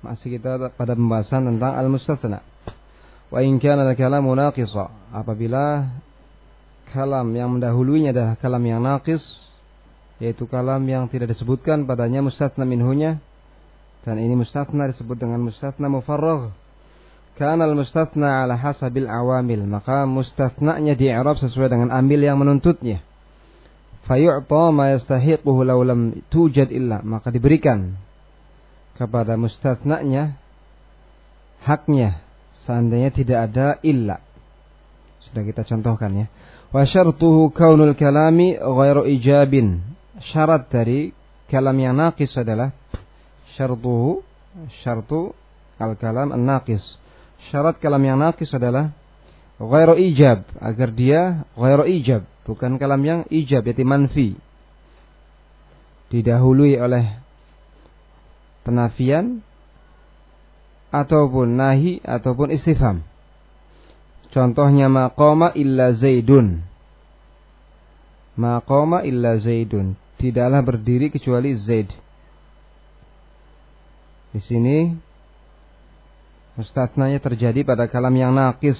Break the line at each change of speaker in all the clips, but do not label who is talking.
Masih kita pada pembahasan tentang al-mustathna. Wa in kana al-kalamu naqisa. Apabila kalam yang mendahulunya adalah kalam yang naqis, yaitu kalam yang tidak disebutkan padanya mustathna minhunya, dan ini mustathna disebut dengan mustathna mufarragh. Kana al-mustathna ala hasabil awamil, maka mustathnanya di Arab sesuai dengan amil yang menuntutnya. Fayu'ta ma yastahiquhu law lam tujad illa, maka diberikan kepada mustathnanya haknya seandainya tidak ada illa. Sudah kita contohkan ya. Wa syartuhu kaunul kalami ghairu ijabin. Syarat dari kalam yang naqis adalah syartuhu syartu al-kalam an-naqis. Syarat kalam yang naqis adalah ghairu ijab agar dia ghairu ijab, bukan kalam yang ijab yaitu manfi. Didahului oleh penafian ataupun nahi ataupun istifham. Contohnya maqama illa zaidun. Maqama illa zaidun. Tidaklah berdiri kecuali Zaid. Di sini mustatnanya terjadi pada kalam yang nakis.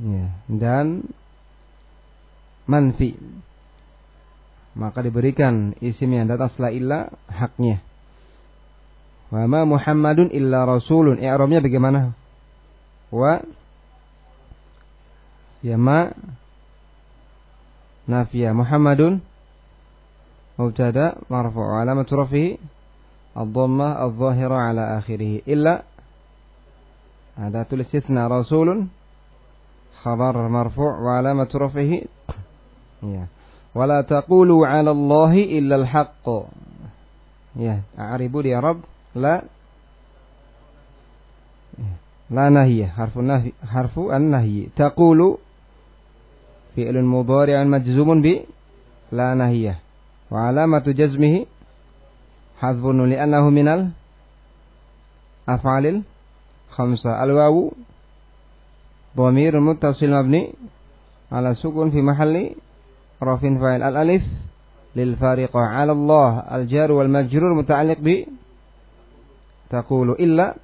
Ya, dan manfi maka diberikan isim yang datang setelah illa haknya. Wa ma Muhammadun illa rasulun. I'rabnya bagaimana? Wa ya ma nafiya Muhammadun mubtada marfu' alamat rafihi ad-dhammah adh-dhahira ala akhirih illa ada tulis istithna rasulun khabar marfu' wa alamat rafihi ya wala taqulu 'ala Allahi illa al-haqq. Ya, a'ribu di Arab la la nahiyah, harfu nahi, harfu an-nahyi. Taqulu fi'lun mudhari'un majzumun bi la nahiyah. Wa 'alamatu jazmihi hadfun li'annahu minal af'alil khamsa. Al-wawu dhamir muttasil mabni ala sukun fi mahalli rafin fa'il al alif lil fariqah 'ala Allah. Al jar wal majrur muta'alliq bi taqulu illa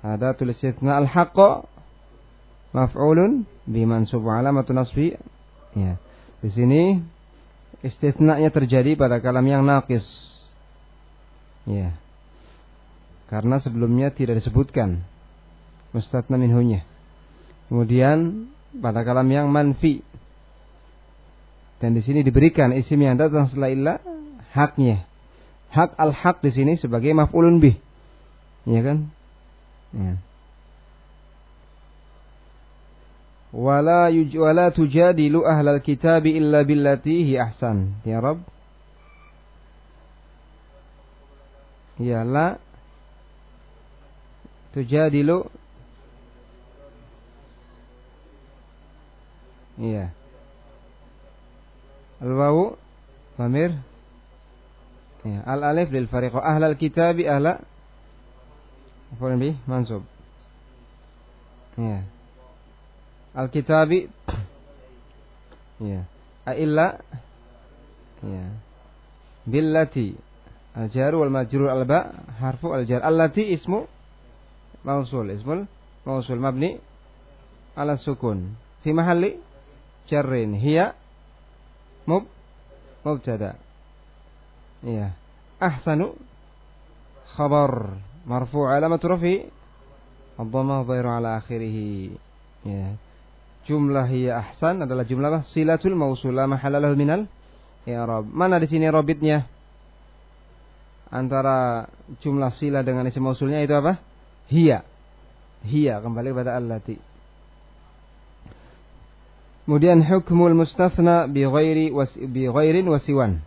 ada tulis istithna al haqq maf'ulun bi mansub alamatu nasbi. Ya. Di sini istithna'nya terjadi pada kalam yang naqis. Ya. Karena sebelumnya tidak disebutkan mustatna minhunya. Kemudian pada kalam yang manfi dan di sini diberikan isim yang datang setelah illa haknya. Hak al-haq di sini sebagai maf'ulun bih. Ya kan? Ya. Wala yuj wala tujadilu ahlal kitab illa billati hi ahsan. Ya Rabb. Ya la tujadilu Iya. Al-wawu Famir ya, Al-alif lil fariqo. Ahlal kitabi ahla. Apa bi Mansub. Ya. Al-kitabi. Ya. A'illa. Ya. Billati. Al-jar wal majrur al-ba. Harfu al-jar. Allati ismu Mausul. Ismul Mausul. Mabni Ala sukun. Fi mahalli Jarrin. Hiya mub mubtada. Iya. Ahsanu khabar marfu' alamat rafi ad-dhammah dhairu ala akhirih. Ya. Jumlah hiya ahsan adalah jumlah? Silatul mausul la mahalla lahu minal i'rab. Mana di sini robitnya? Antara jumlah sila dengan isim mausulnya itu apa? Hiya. Hiya kembali kepada allati. Kemudian hukmul mustathna bi ghairi was, bi ghairin wasiwan.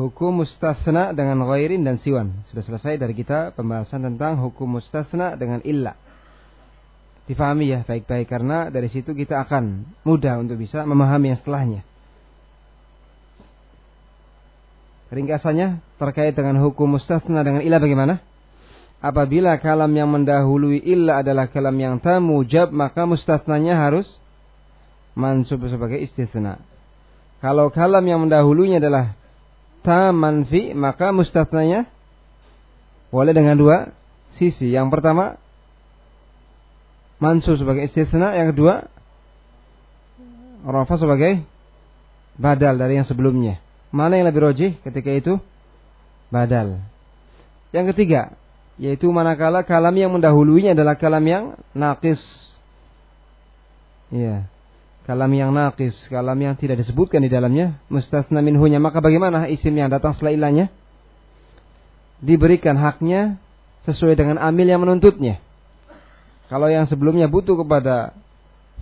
Hukum mustathna dengan ghairin dan siwan. Sudah selesai dari kita pembahasan tentang hukum mustathna dengan illa. Difahami ya baik-baik karena dari situ kita akan mudah untuk bisa memahami yang setelahnya. Ringkasannya terkait dengan hukum mustathna dengan illa bagaimana? Apabila kalam yang mendahului illa adalah kalam yang tamujab maka mustathnanya harus mansub sebagai istisna. Kalau kalam yang mendahulunya adalah ta manfi, maka mustathnanya Boleh dengan dua sisi. Yang pertama mansub sebagai istitsna, yang kedua rafa sebagai badal dari yang sebelumnya. Mana yang lebih rojih ketika itu? Badal. Yang ketiga, yaitu manakala kalam yang mendahuluinya adalah kalam yang nakis. Ya. Kalam yang nakis, kalam yang tidak disebutkan di dalamnya, mustasna minhunya. Maka bagaimana isim yang datang setelah ilahnya? Diberikan haknya sesuai dengan amil yang menuntutnya. Kalau yang sebelumnya butuh kepada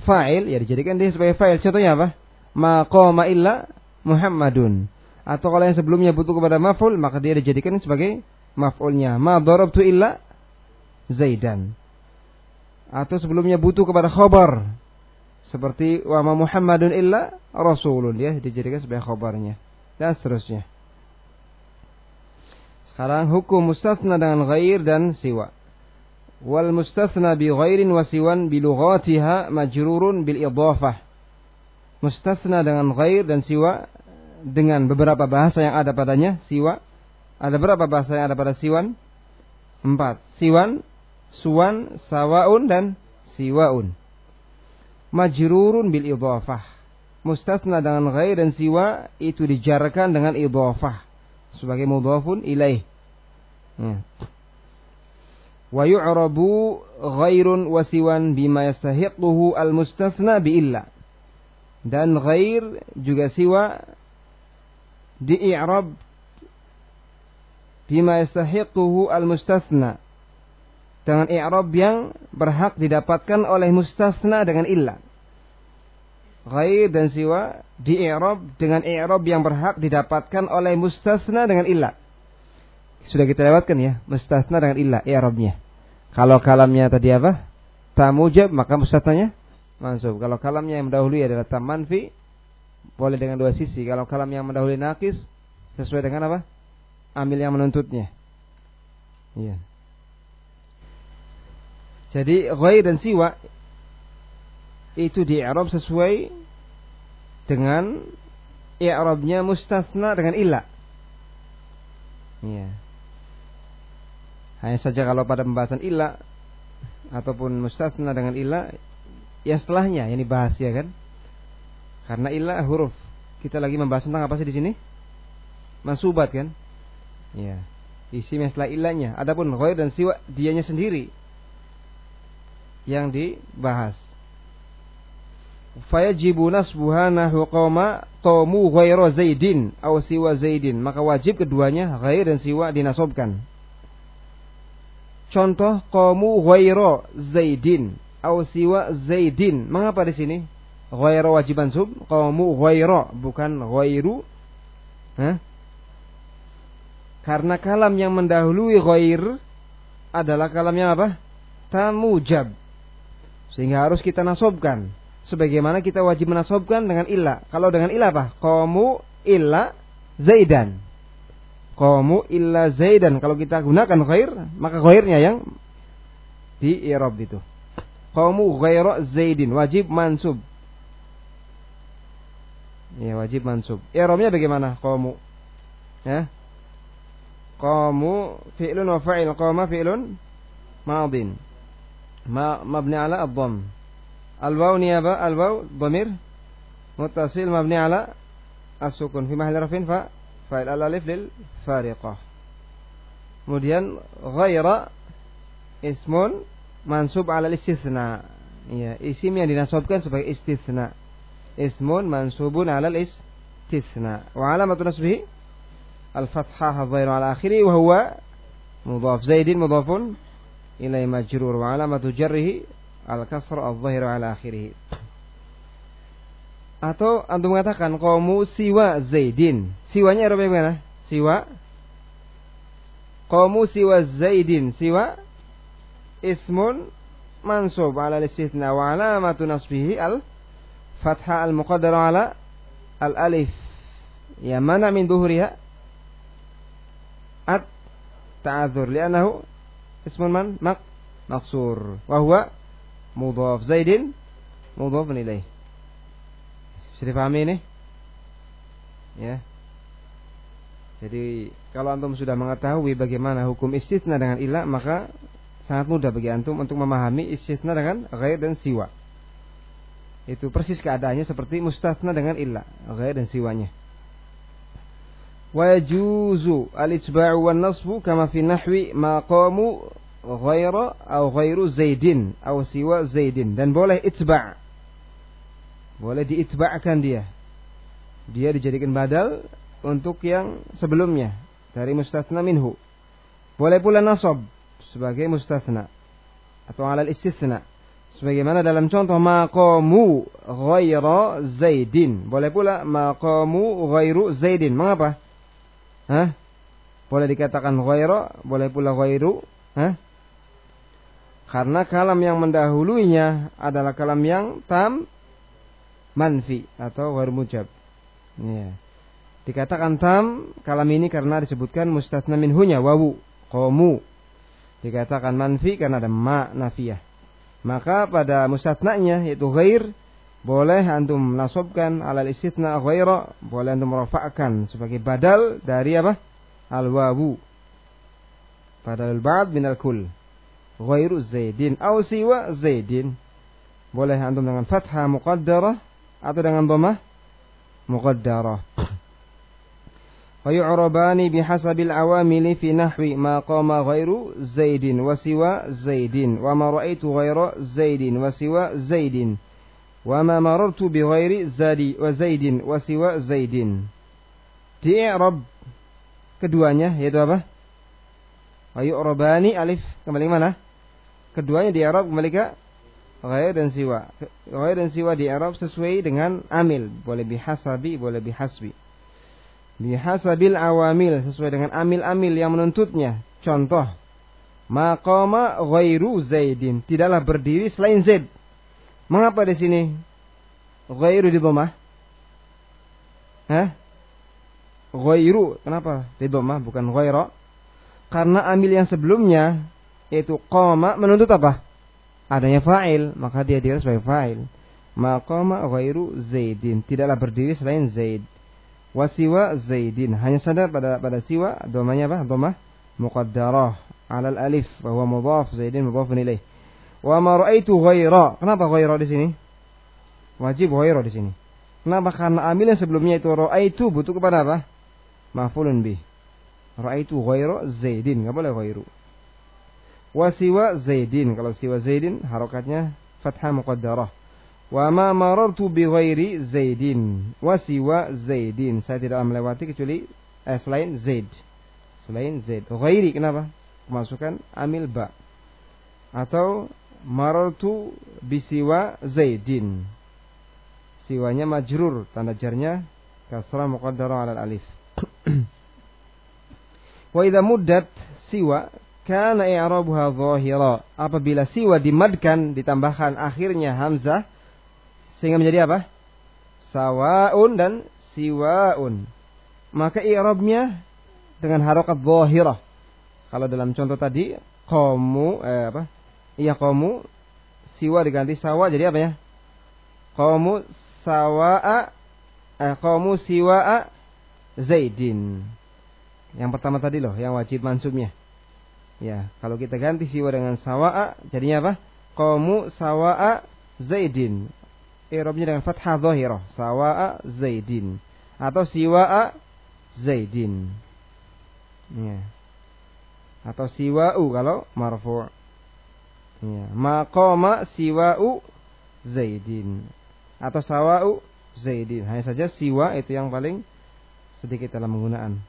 fa'il, ya dijadikan dia sebagai fa'il. Contohnya apa? Maqama illa Muhammadun. Atau kalau yang sebelumnya butuh kepada maf'ul, maka dia dijadikan sebagai maf'ulnya. Ma darabtu illa Zaidan. Atau sebelumnya butuh kepada khabar, seperti wa ma Muhammadun illa rasulun ya dijadikan sebagai khabarnya dan seterusnya. Sekarang hukum mustathna dengan ghair dan siwa. Wal mustathna bi ghairin wa siwan bi lughatiha majrurun bil idhafah. Mustathna dengan ghair dan siwa dengan beberapa bahasa yang ada padanya siwa. Ada berapa bahasa yang ada pada siwan? Empat. Siwan, suwan, sawaun dan siwaun majrurun bil idhafah. Mustasna dengan ghair dan siwa itu dijarkan dengan idhafah sebagai mudhafun ilaih. Hmm. Wa yu'rabu ghairun wa siwan bima yastahiquhu al mustathna bi illa. Dan ghair juga siwa di i'rab bima yastahiquhu al mustathna dengan i'rab yang berhak didapatkan oleh mustasna dengan illa. Ghair dan siwa di i'rab dengan i'rab yang berhak didapatkan oleh mustasna dengan illa. Sudah kita lewatkan ya, mustasna dengan illa i'rabnya. Kalau kalamnya tadi apa? Tamujab maka mustasnanya mansub. Kalau kalamnya yang mendahului adalah tam manfi boleh dengan dua sisi. Kalau kalam yang mendahului nakis sesuai dengan apa? Amil yang menuntutnya. Iya. Jadi ghair dan siwa itu di i'rab sesuai dengan i'rabnya mustasna dengan illa. Iya. Hanya saja kalau pada pembahasan illa ataupun mustasna dengan illa ya setelahnya yang dibahas ya kan. Karena illa huruf. Kita lagi membahas tentang apa sih di sini? Mansubat kan? Ya. Isi setelah illanya. Adapun ghair dan siwa dianya sendiri yang dibahas. Fayajibu nasbuha nahu qawma qamu ghairu zaidin aw siwa zaidin. Maka wajib keduanya ghair dan siwa dinasobkan. Contoh qamu ghairu zaidin aw siwa zaidin. Mengapa di sini? Ghairu wajib mansub, qamu ghairu bukan ghairu. Hah? Karena kalam yang mendahului ghair adalah kalam yang apa? Tamujab. Sehingga harus kita nasobkan. Sebagaimana kita wajib menasobkan dengan illa. Kalau dengan illa apa? Komu illa zaidan. Komu illa zaidan. Kalau kita gunakan khair, maka khairnya yang di irob itu. Komu ghairu zaidin. Wajib mansub. Ya wajib mansub. Irobnya bagaimana? Komu. Ya. Komu fi'lun wa fa'il. Koma fi'lun madin. ما مبني على الضم الواو نيابة الواو ضمير متصل مبني على السكون في محل رفع فاعل الألف للفارقة kemudian ghaira ismun mansub ala istithna ya isim yang dinasobkan sebagai istithna ismun mansubun ala istithna wa alamatu nasbihi al-fathah adh-dhahira ala akhiri wa huwa mudhaf zaidin mudhafun ilai majrur wa alamatu jarrihi al kasr al zahir ala akhirih. Atau antum mengatakan qaumu siwa Zaidin. Siwanya Arab mana? Siwa Qaumu siwa Zaidin. Siwa ismun mansub ala istithna wa alamatu nasbihi al fathah al muqaddara ala al alif. Ya mana min duhuriha? At ta'adzur li'annahu ismun man? Mak? Maksur. Wa huwa? Mudhaf. Zaidin? Mudhaf ilaih. Bisa dipahami ini? Ya. Jadi kalau antum sudah mengetahui bagaimana hukum istitsna dengan ilah maka sangat mudah bagi antum untuk memahami istitsna dengan ghair dan siwa. Itu persis keadaannya seperti mustatsna dengan ilah, ghair dan siwanya. Wan nasbu kama fi nahwi ma qamu ghaira atau ghairu zaidin atau siwa zaidin dan boleh itba' boleh diitba'kan dia dia dijadikan badal untuk yang sebelumnya dari mustathna minhu. Boleh pula nasab sebagai mustathna atau alal istithna. Sebagaimana dalam contoh maqamu ghaira zaidin. Boleh pula maqamu ghairu zaidin. Mengapa? Hah? Boleh dikatakan ghaira, boleh pula ghairu. Hah? Karena kalam yang mendahulunya adalah kalam yang tam manfi atau ghair mujab. Ya. Dikatakan tam kalam ini karena disebutkan mustatsna minhunya wawu qamu. Dikatakan manfi karena ada ma nafiyah. Maka pada mustatsnanya yaitu ghair boleh antum nasobkan alal istitna ghaira boleh antum rafa'kan sebagai badal dari apa? Al wawu badal ba'd min al kul ghairu zaidin. Aw siwa zaidin. Boleh antum dengan fathah muqaddarah atau dengan dhammah muqaddarah. Wa yu'rabani bihasabil awamili fi nahwi ma qama ghairu zaidin wa siwa zaidin. Wa ma ra'aitu ghaira zaidin wa siwa zaidin. Wama marartu bi ghairi zadi wa zaidin wa siwa zaidin. Di e, i'rab keduanya yaitu apa? Ayu robani alif kembali ke mana? Keduanya di e, i'rab kembali ke ghair dan siwa. Ghair dan siwa di e, i'rab sesuai dengan amil, boleh bihasabi, boleh bihasbi. Bihasabil awamil sesuai dengan amil-amil yang menuntutnya. Contoh, maqama ghairu zaidin, tidaklah berdiri selain zaid. Mengapa di sini ghairu di dhammah? Hah? Ghairu, kenapa di dhammah bukan ghaira? Karena amil yang sebelumnya yaitu qama menuntut apa? Adanya fa'il, maka dia dikira sebagai fa'il. Maqama ghairu Zaidin, tidaklah berdiri selain Zaid wasiwa zaidin hanya saja pada pada siwa domanya apa domah muqaddarah alal alif bahwa mudhaf zaidin mudhaf ilaih wa ma raaitu ghaira. Kenapa ghaira di sini? Wajib ghaira di sini. Kenapa? Karena yang sebelumnya itu raaitu butuh kepada apa? Maf'ulun bih. Raaitu ghaira zaidin. Enggak boleh ghairu. Wasiwa zaidin. Kalau siwa zaidin harokatnya fathah muqaddarah. Wa ma marartu bi ghairi Zaidin. Wa siwa Zaidin. Saya tidak melewati kecuali eh, selain Zaid. Selain Zaid. Ghairi kenapa? Masukkan amil ba. Atau marartu bi siwa Zaidin. Siwanya majrur, tanda jarnya kasrah muqaddara 'ala alif. Wa idza muddat siwa kana i'rabuha dhahira. Apabila siwa dimadkan ditambahkan akhirnya hamzah sehingga menjadi apa? Sawaun dan siwaun. Maka i'rabnya dengan harokat zahirah. Kalau dalam contoh tadi qamu eh, apa? Iya qamu siwa diganti sawa jadi apa ya? Qamu sawa'a eh qamu siwa'a Zaidin. Yang pertama tadi loh, yang wajib mansubnya. Ya, kalau kita ganti siwa dengan sawa'a jadinya apa? Qamu sawa'a Zaidin i'rabnya dengan fathah zahirah sawa'a zaidin atau siwa'a zaidin ya atau siwa'u kalau marfu' ya. Maqama siwa'u zaidin. Atau sawa'u zaidin. Hanya saja siwa itu yang paling sedikit dalam penggunaan.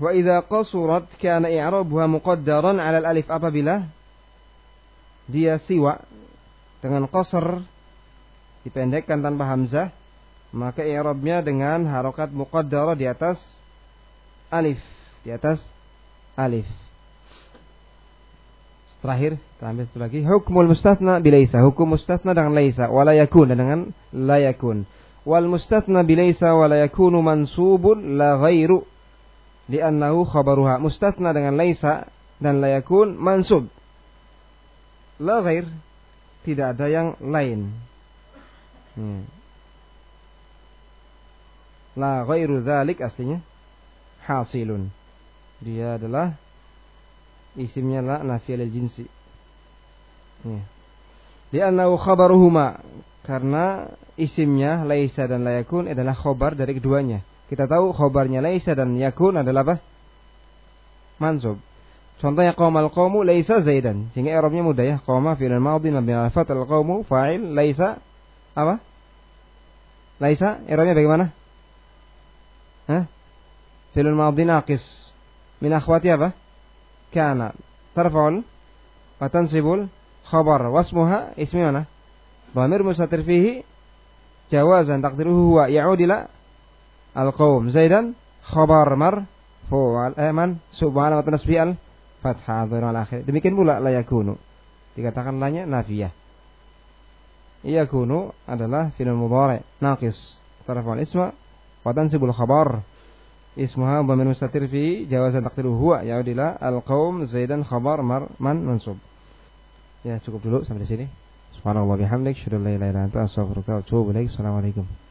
Wa idza qasurat kana i'rabuha muqaddaran 'ala al-alif apabila dia siwa dengan qasr dipendekkan tanpa hamzah maka i'rabnya dengan harokat muqaddara di atas alif. Di atas alif. Terakhir terakhir satu lagi. Hukmul mustathna bilaisa. Hukum mustathna dengan laisa. Wala yakun. Dan dengan la yakun. Wal mustathna bilaisa wala yakunu mansubun la ghairu li'annahu khabaruha. Mustatsna dengan laisa dan layakun mansub. La ghair tidak ada yang lain. Hmm. La ghairu dzalik aslinya hasilun. Dia adalah isimnya la nafiyah lil jinsi. Ya. Li'annahu khabaruhuma karena isimnya laisa dan layakun adalah khobar dari keduanya. Kita tahu khobarnya laisa dan yakun adalah apa? Mansub. Contohnya qaumal qaumu laisa zaidan. Sehingga i'rabnya mudah ya. Qauma fi'il madhi mabni al fath al qaumu fa'il laisa apa? Laisa i'rabnya bagaimana? Hah? Naqis. Min akhwati apa? Kana. Tarfa'ul wa tansibul khabar wasmuha ismi mana? Dhamir mustatir fihi jawazan taqdiruhu huwa ya'ud ila al-qaum. Zaidan khabar marfu al man subhanahu wa tanasbi al fathah al akhir. Demikian pula la yakunu. Dikatakan lanya nafiyah. Yakunu adalah fi'il mudhari. Tarfu al-isma wa tansibul khabar. Ismuha dhamir mustatir fi jawazan taqdiruhu huwa ya'ud ila al-qaum Zaidan khabar mar man mansub. Ya cukup dulu sampai di sini. Subhanallah bihamdik, syukur la ilaha illa anta astaghfiruka wa atubu ilaik. Assalamualaikum.